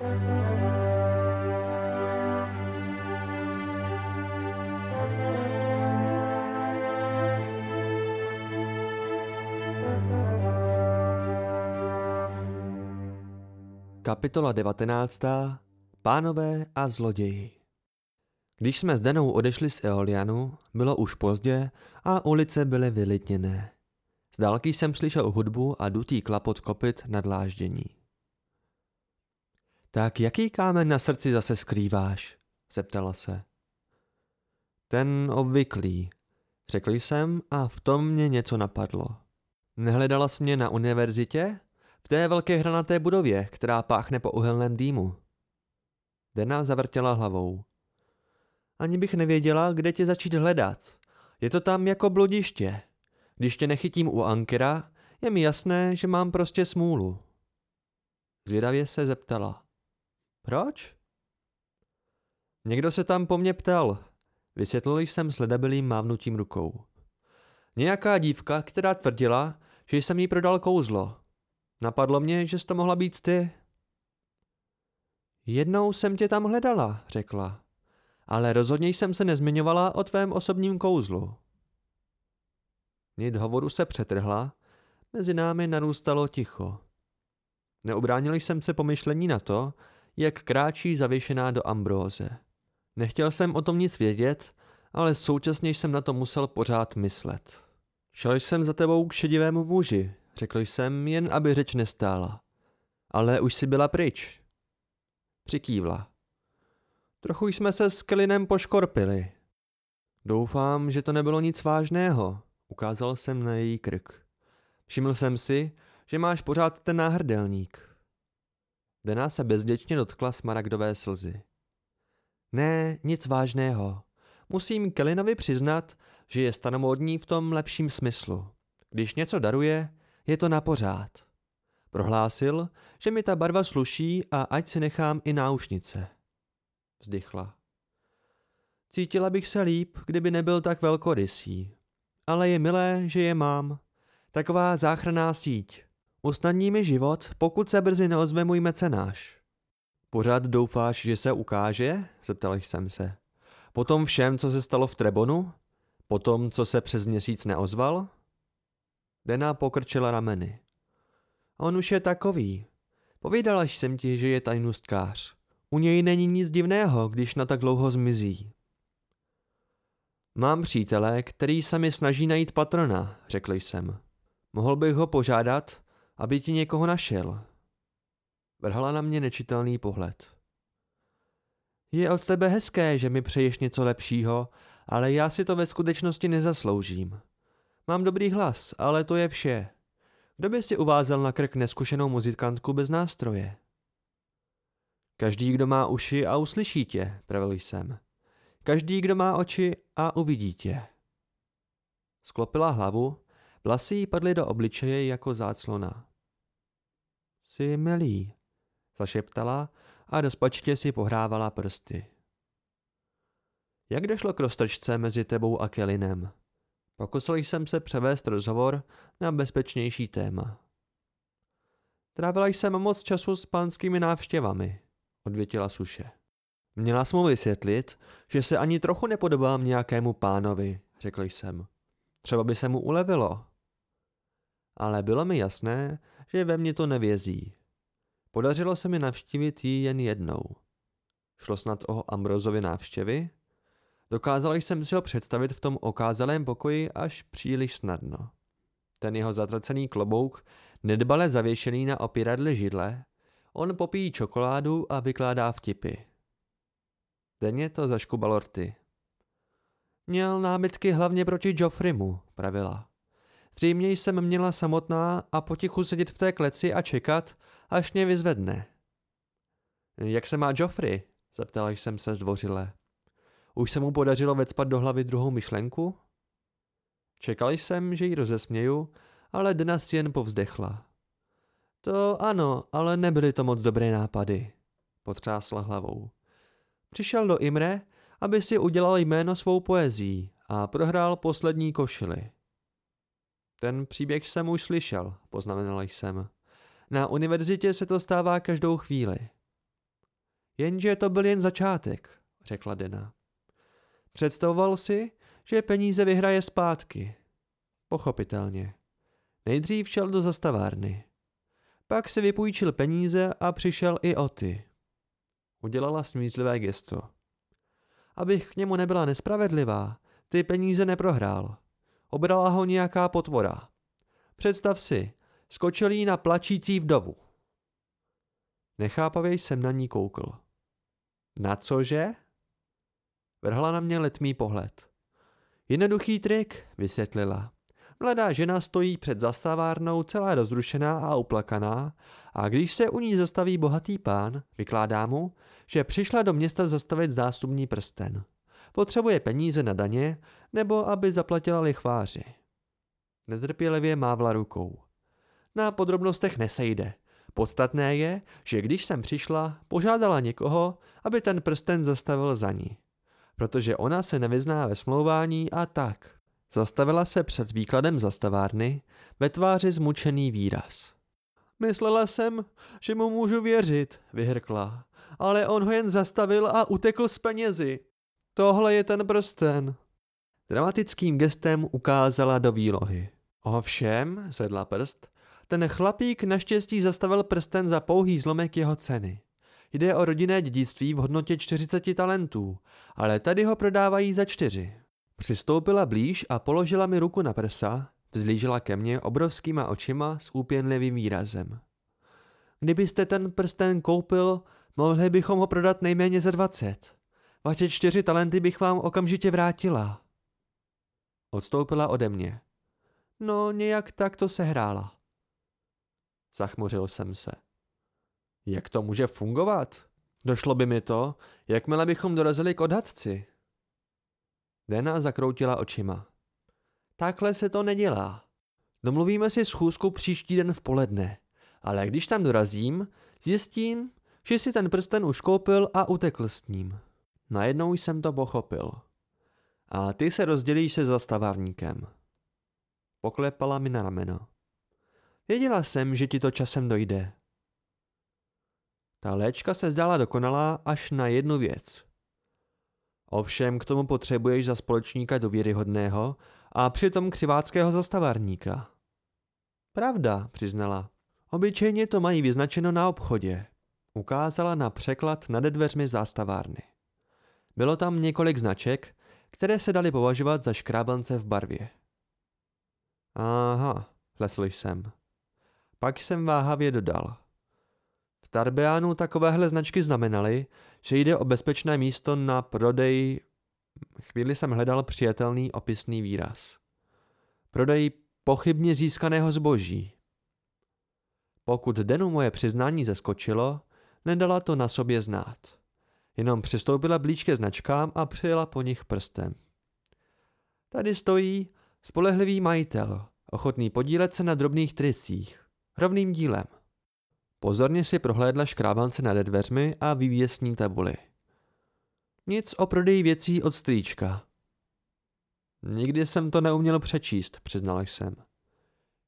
Kapitola 19. Pánové a zloději Když jsme s Denou odešli z Eolianu, bylo už pozdě a ulice byly vylidněné. Z dálky jsem slyšel hudbu a dutý klapot kopyt na dláždění. Tak jaký kámen na srdci zase skrýváš? zeptala se. Ten obvyklý, řekl jsem a v tom mě něco napadlo. Nehledala jsi mě na univerzitě? V té velké hranaté budově, která páchne po uhelném dýmu. Dena zavrtěla hlavou. Ani bych nevěděla, kde tě začít hledat. Je to tam jako bludiště. Když tě nechytím u ankera, je mi jasné, že mám prostě smůlu. Zvědavě se zeptala. Proč? Někdo se tam po mně ptal. Vysvětlil jsem sledabilým mávnutím rukou. Nějaká dívka, která tvrdila, že jsem jí prodal kouzlo. Napadlo mě, že to mohla být ty. Jednou jsem tě tam hledala, řekla. Ale rozhodně jsem se nezmiňovala o tvém osobním kouzlu. Nit hovoru se přetrhla, mezi námi narůstalo ticho. Neobránil jsem se pomyšlení na to, jak kráčí zavěšená do ambróze. Nechtěl jsem o tom nic vědět, ale současně jsem na to musel pořád myslet. Šel jsem za tebou k šedivému muži, řekl jsem, jen aby řeč nestála. Ale už si byla pryč. Přikývla. Trochu jsme se s Kelinem poškorpili. Doufám, že to nebylo nic vážného, ukázal jsem na její krk. Všiml jsem si, že máš pořád ten náhrdelník. Dena se bezděčně dotkla smaragdové slzy. Ne, nic vážného. Musím Kelinovi přiznat, že je stanomódní v tom lepším smyslu. Když něco daruje, je to na pořád. Prohlásil, že mi ta barva sluší a ať si nechám i náušnice. Vzdychla. Cítila bych se líp, kdyby nebyl tak velkorysý. Ale je milé, že je mám. Taková záchranná síť. Usnadní mi život, pokud se brzy neozve můj mecenáš. Pořád doufáš, že se ukáže? Zeptal jsem se. Po tom všem, co se stalo v Trebonu? Po tom, co se přes měsíc neozval? Dena pokrčila rameny. On už je takový. Povídala jsem ti, že je tajnůstkář. U něj není nic divného, když na tak dlouho zmizí. Mám přítele, který se mi snaží najít patrona, řekl jsem. Mohl bych ho požádat, aby ti někoho našel. Vrhala na mě nečitelný pohled. Je od tebe hezké, že mi přeješ něco lepšího, ale já si to ve skutečnosti nezasloužím. Mám dobrý hlas, ale to je vše. Kdo by si uvázal na krk neskušenou muzikantku bez nástroje? Každý, kdo má uši a uslyší tě, pravil jsem. Každý, kdo má oči a uvidí tě. Sklopila hlavu, vlasy jí padly do obličeje jako záclona. Jsi milý, zašeptala a rozpačitě si pohrávala prsty. Jak došlo k roztržce mezi tebou a Kelinem? Pokusil jsem se převést rozhovor na bezpečnější téma. Trávila jsem moc času s pánskými návštěvami, odvětila Suše. Měla jsem mu vysvětlit, že se ani trochu nepodobám nějakému pánovi, řekl jsem. Třeba by se mu ulevilo. Ale bylo mi jasné, že ve mně to nevězí. Podařilo se mi navštívit ji jen jednou. Šlo snad o Ambrozovy návštěvy? Dokázal jsem si ho představit v tom okázalém pokoji až příliš snadno. Ten jeho zatracený klobouk, nedbale zavěšený na opíradle židle, on popíjí čokoládu a vykládá vtipy. Denně to zaškubalo rty. Měl námitky hlavně proti Joffrimu, pravila. Zřejmě jsem měla samotná a potichu sedět v té kleci a čekat, až mě vyzvedne. Jak se má Joffrey? zeptala jsem se zdvořile. Už se mu podařilo vecpat do hlavy druhou myšlenku? Čekal jsem, že ji rozesměju, ale dnes jen povzdechla. To ano, ale nebyly to moc dobré nápady, potřásla hlavou. Přišel do Imre, aby si udělal jméno svou poezí a prohrál poslední košily. Ten příběh jsem už slyšel, poznamenal jsem. Na univerzitě se to stává každou chvíli. Jenže to byl jen začátek, řekla Dena. Představoval si, že peníze vyhraje zpátky. Pochopitelně. Nejdřív šel do zastavárny. Pak si vypůjčil peníze a přišel i o ty. Udělala smířlivé gesto. Abych k němu nebyla nespravedlivá, ty peníze neprohrál. Obrala ho nějaká potvora. Představ si, skočil jí na plačící vdovu. Nechápavě jsem na ní koukl. Na cože? Vrhla na mě letmý pohled. Jednoduchý trik, vysvětlila. Mladá žena stojí před zastavárnou celá rozrušená a uplakaná a když se u ní zastaví bohatý pán, vykládá mu, že přišla do města zastavit zástupní prsten. Potřebuje peníze na daně nebo aby zaplatila lichváři. Netrpělivě mávla rukou. Na podrobnostech nesejde. Podstatné je, že když jsem přišla, požádala někoho, aby ten prsten zastavil za ní. Protože ona se nevyzná ve smlouvání a tak. Zastavila se před výkladem zastavárny, ve tváři zmučený výraz. Myslela jsem, že mu můžu věřit, vyhrkla, ale on ho jen zastavil a utekl s penězi. Tohle je ten prsten. Dramatickým gestem ukázala do výlohy. Ovšem, zvedla prst, ten chlapík naštěstí zastavil prsten za pouhý zlomek jeho ceny. Jde o rodinné dědictví v hodnotě 40 talentů, ale tady ho prodávají za čtyři. Přistoupila blíž a položila mi ruku na prsa, vzlížela ke mně obrovskýma očima s úpěnlivým výrazem. Kdybyste ten prsten koupil, mohli bychom ho prodat nejméně za dvacet. Vaše čtyři talenty bych vám okamžitě vrátila. Odstoupila ode mě. No, nějak tak to sehrála. Zachmuřil jsem se. Jak to může fungovat? Došlo by mi to, jakmile bychom dorazili k odhadci. Dena zakroutila očima. Takhle se to nedělá. Domluvíme si schůzku příští den v poledne, ale když tam dorazím, zjistím, že si ten prsten už koupil a utekl s ním. Najednou jsem to pochopil. A ty se rozdělíš se zastavárníkem. Poklepala mi na rameno. Věděla jsem, že ti to časem dojde. Ta léčka se zdála dokonalá až na jednu věc. Ovšem k tomu potřebuješ za společníka důvěryhodného a přitom křiváckého zastavárníka. Pravda, přiznala. Obyčejně to mají vyznačeno na obchodě. Ukázala na překlad nad dveřmi zástavárny. Bylo tam několik značek, které se daly považovat za škrábance v barvě. Aha, lesl jsem. Pak jsem váhavě dodal. V Tarbeánu takovéhle značky znamenaly, že jde o bezpečné místo na prodej... Chvíli jsem hledal přijatelný opisný výraz. Prodej pochybně získaného zboží. Pokud Denu moje přiznání zeskočilo, nedala to na sobě znát. Jenom přistoupila blíž ke značkám a přijela po nich prstem. Tady stojí spolehlivý majitel, ochotný podílet se na drobných tricích, rovným dílem. Pozorně si prohlédla škrábance nad dveřmi a vývěsní tabuli. Nic o prodeji věcí od strýčka. Nikdy jsem to neuměl přečíst, přiznal jsem.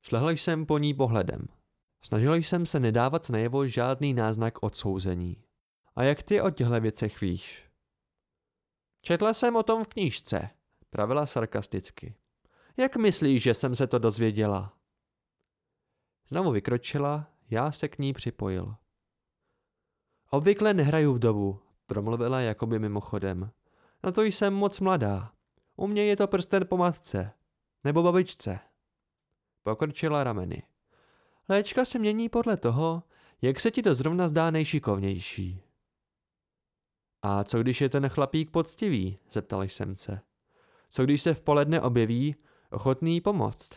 Šlehl jsem po ní pohledem. Snažil jsem se nedávat najevo žádný náznak odsouzení. A jak ty o těchto věcech víš? Četla jsem o tom v knížce, pravila sarkasticky. Jak myslíš, že jsem se to dozvěděla? Znovu vykročila, já se k ní připojil. Obvykle nehraju vdovu, promluvila jakoby mimochodem. Na to jsem moc mladá. U mě je to prsten po matce. Nebo babičce. Pokrčila rameny. Léčka se mění podle toho, jak se ti to zrovna zdá nejšikovnější. A co když je ten chlapík poctivý? Zeptal jsem se. Co když se v poledne objeví, ochotný pomoct?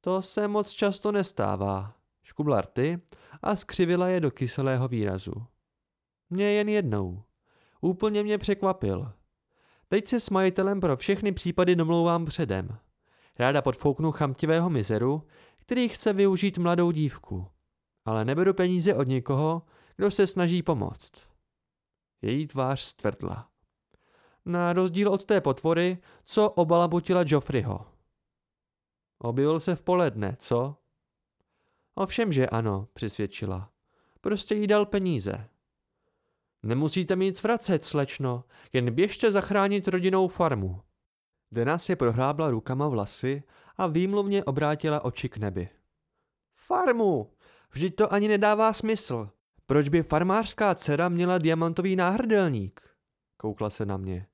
To se moc často nestává, škubla rty a skřivila je do kyselého výrazu. Mě jen jednou. Úplně mě překvapil. Teď se s majitelem pro všechny případy domlouvám předem. Ráda podfouknu chamtivého mizeru, který chce využít mladou dívku. Ale neberu peníze od někoho, kdo se snaží pomoct. Její tvář stvrdla. Na rozdíl od té potvory, co obalabutila Joffreyho. Objevil se v poledne, co? Ovšem, že ano, přisvědčila. Prostě jí dal peníze. Nemusíte mi nic vracet, slečno, jen běžte zachránit rodinou farmu. Dena si prohrábla rukama vlasy a výmluvně obrátila oči k nebi. Farmu! Vždyť to ani nedává smysl. Proč by farmářská dcera měla diamantový náhrdelník? Koukla se na mě.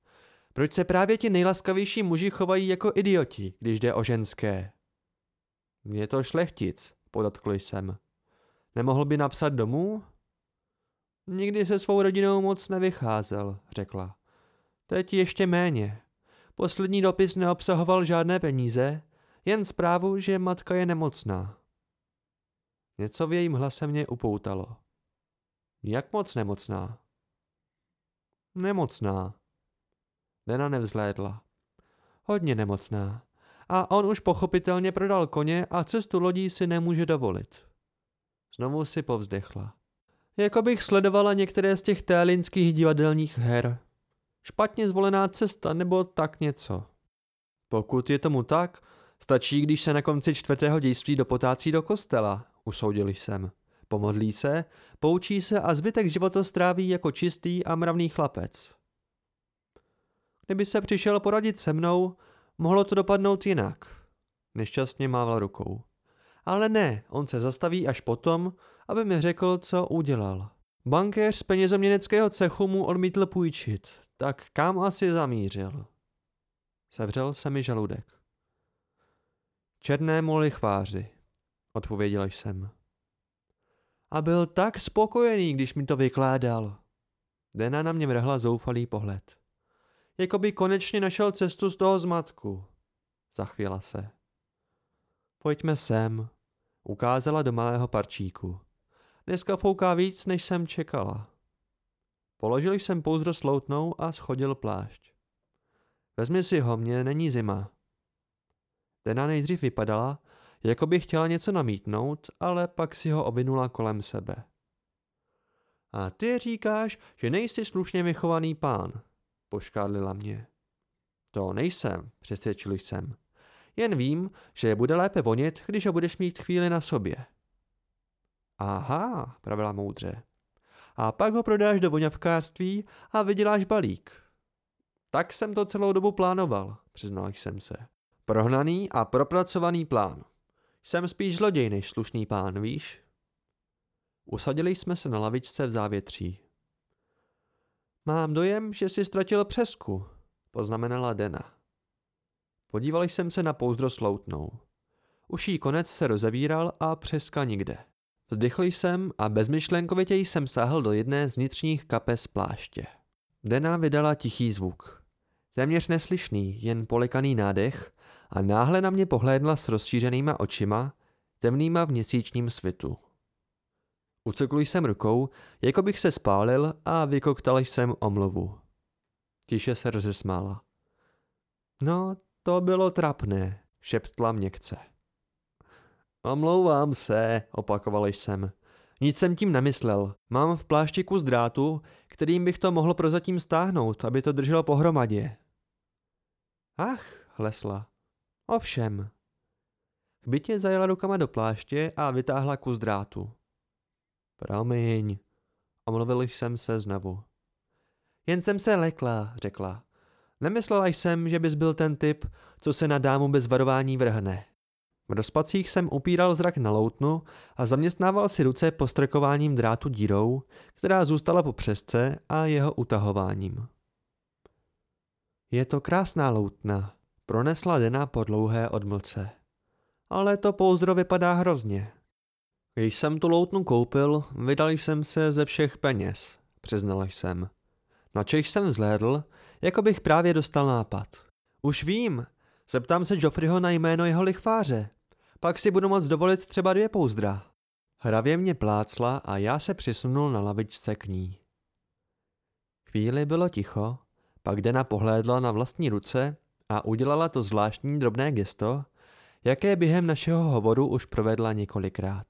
Proč se právě ti nejlaskavější muži chovají jako idioti, když jde o ženské? Je to šlechtic, podotkl jsem. Nemohl by napsat domů? Nikdy se svou rodinou moc nevycházel, řekla. Teď ještě méně. Poslední dopis neobsahoval žádné peníze, jen zprávu, že matka je nemocná. Něco v jejím hlase mě upoutalo. Jak moc nemocná? Nemocná. Dena nevzlédla. Hodně nemocná. A on už pochopitelně prodal koně a cestu lodí si nemůže dovolit. Znovu si povzdechla. Jako bych sledovala některé z těch télinských divadelních her. Špatně zvolená cesta nebo tak něco. Pokud je tomu tak, stačí, když se na konci čtvrtého dějství dopotácí do kostela, usoudil jsem. Pomodlí se, poučí se a zbytek života stráví jako čistý a mravný chlapec. Kdyby se přišel poradit se mnou, mohlo to dopadnout jinak. Nešťastně mával rukou. Ale ne, on se zastaví až potom, aby mi řekl, co udělal. Bankéř z penězoměneckého cechu mu odmítl půjčit, tak kam asi zamířil? Sevřel se mi žaludek. Černému lichváři, odpověděl jsem. A byl tak spokojený, když mi to vykládal. Dena na mě vrhla zoufalý pohled. Jako by konečně našel cestu z toho zmatku. Zachvěla se. Pojďme sem, ukázala do malého parčíku. Dneska fouká víc, než jsem čekala. Položil jsem pouzdro sloutnou a schodil plášť. Vezmi si ho, mě není zima. Dena nejdřív vypadala, jako by chtěla něco namítnout, ale pak si ho ovinula kolem sebe. A ty říkáš, že nejsi slušně vychovaný pán, poškádlila mě. To nejsem, přesvědčil jsem. Jen vím, že bude lépe vonět, když ho budeš mít chvíli na sobě. Aha, pravila moudře. A pak ho prodáš do voňavkářství a vyděláš balík. Tak jsem to celou dobu plánoval, přiznal jsem se. Prohnaný a propracovaný plán. Jsem spíš zloděj než slušný pán, víš? Usadili jsme se na lavičce v závětří. Mám dojem, že si ztratil přesku, poznamenala Dena. Podíval jsem se na pouzdro sloutnou. Uší konec se rozevíral a přeska nikde. Vzdychl jsem a bezmyšlenkovitě jsem sáhl do jedné z vnitřních kapes pláště. Dena vydala tichý zvuk. Téměř neslyšný, jen polekaný nádech a náhle na mě pohlédla s rozšířenýma očima, temnýma v měsíčním svitu. Ucekl jsem rukou, jako bych se spálil a vykoktal jsem omluvu. Tiše se rozesmála. No, to bylo trapné, šeptla měkce. Omlouvám se, opakoval jsem. Nic jsem tím nemyslel. Mám v plášti kus drátu, kterým bych to mohl prozatím stáhnout, aby to drželo pohromadě. Ach, hlesla. Ovšem. K bytě zajela rukama do pláště a vytáhla kus drátu. Promiň, omluvil jsem se znovu. Jen jsem se lekla, řekla. Nemyslela jsem, že bys byl ten typ, co se na dámu bez varování vrhne. V rozpacích jsem upíral zrak na loutnu a zaměstnával si ruce postrkováním drátu dírou, která zůstala po přesce a jeho utahováním. Je to krásná loutna, pronesla Dena po dlouhé odmlce. Ale to pouzdro vypadá hrozně. Když jsem tu loutnu koupil, vydal jsem se ze všech peněz, přiznal jsem. Na Čech jsem vzhlédl, jako bych právě dostal nápad. Už vím, zeptám se Joffreyho na jméno jeho lichváře. Pak si budu moct dovolit třeba dvě pouzdra. Hravě mě plácla a já se přisunul na lavičce k ní. Chvíli bylo ticho, pak Dena pohlédla na vlastní ruce a udělala to zvláštní drobné gesto, jaké během našeho hovoru už provedla několikrát.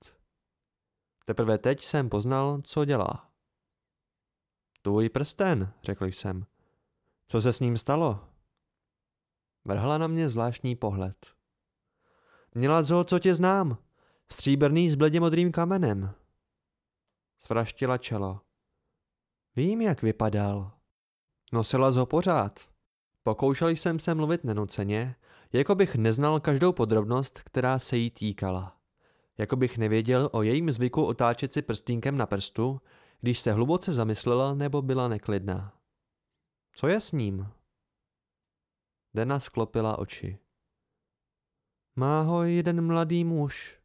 Teprve teď jsem poznal, co dělá. Tvůj prsten, řekl jsem. Co se s ním stalo? Vrhla na mě zvláštní pohled. Měla z co tě znám. Stříbrný s bledě modrým kamenem. Svraštila čelo. Vím, jak vypadal. Nosila ho pořád. Pokoušel jsem se mluvit nenuceně, jako bych neznal každou podrobnost, která se jí týkala. Jako bych nevěděl o jejím zvyku otáčet si prstínkem na prstu, když se hluboce zamyslela nebo byla neklidná. Co je s ním? Dena sklopila oči. Má ho jeden mladý muž.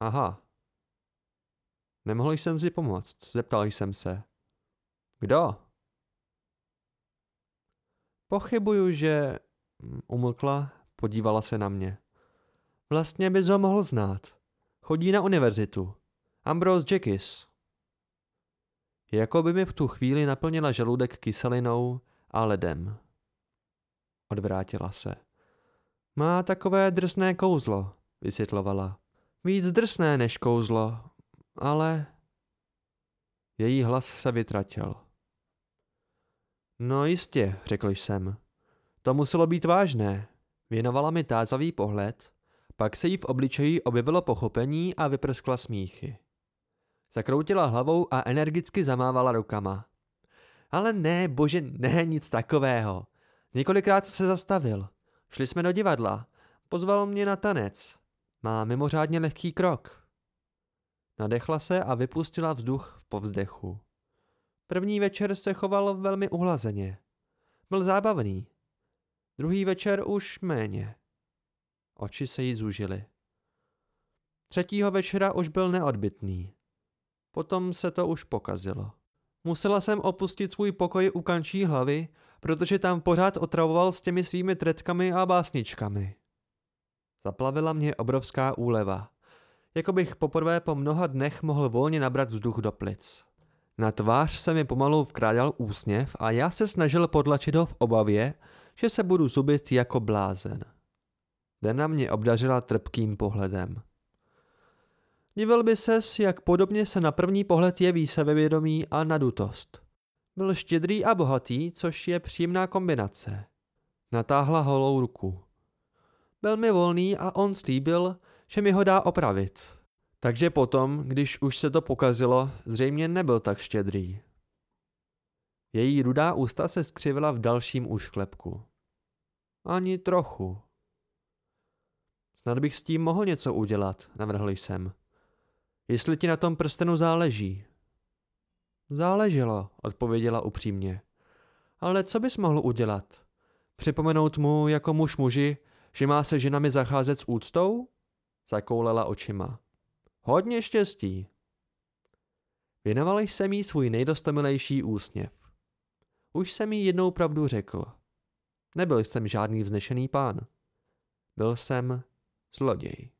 Aha. Nemohl jsem si pomoct, zeptal jsem se. Kdo? Pochybuju, že... Umlkla, podívala se na mě. Vlastně bys ho mohl znát. Chodí na univerzitu. Ambrose Jackis. Jako by mi v tu chvíli naplnila žaludek kyselinou a ledem. Odvrátila se. Má takové drsné kouzlo, vysvětlovala. Víc drsné než kouzlo, ale... Její hlas se vytratil. No jistě, řekl jsem. To muselo být vážné. Věnovala mi tázavý pohled, pak se jí v obličeji objevilo pochopení a vyprskla smíchy. Zakroutila hlavou a energicky zamávala rukama. Ale ne, bože, ne, nic takového. Několikrát se zastavil. Šli jsme do divadla. Pozval mě na tanec. Má mimořádně lehký krok. Nadechla se a vypustila vzduch v povzdechu. První večer se choval velmi uhlazeně. Byl zábavný. Druhý večer už méně. Oči se jí zužily. Třetího večera už byl neodbitný. Potom se to už pokazilo. Musela jsem opustit svůj pokoj u kančí hlavy, protože tam pořád otravoval s těmi svými tretkami a básničkami. Zaplavila mě obrovská úleva. Jako bych poprvé po mnoha dnech mohl volně nabrat vzduch do plic. Na tvář se mi pomalu vkrádal úsměv a já se snažil podlačit ho v obavě, že se budu zubit jako blázen. Dena mě obdařila trpkým pohledem. Divil by ses, jak podobně se na první pohled jeví sebevědomí a nadutost. Byl štědrý a bohatý, což je příjemná kombinace. Natáhla holou ruku. Byl mi volný a on slíbil, že mi ho dá opravit. Takže potom, když už se to pokazilo, zřejmě nebyl tak štědrý. Její rudá ústa se skřivila v dalším úšklepku. Ani trochu. Snad bych s tím mohl něco udělat, navrhl jsem. Jestli ti na tom prstenu záleží. Záleželo, odpověděla upřímně. Ale co bys mohl udělat? Připomenout mu jako muž muži, že má se ženami zacházet s úctou? Zakoulela očima. Hodně štěstí. Věnoval jsem jí svůj nejdostomilejší úsměv. Už jsem jí jednou pravdu řekl. Nebyl jsem žádný vznešený pán. Byl jsem zloděj.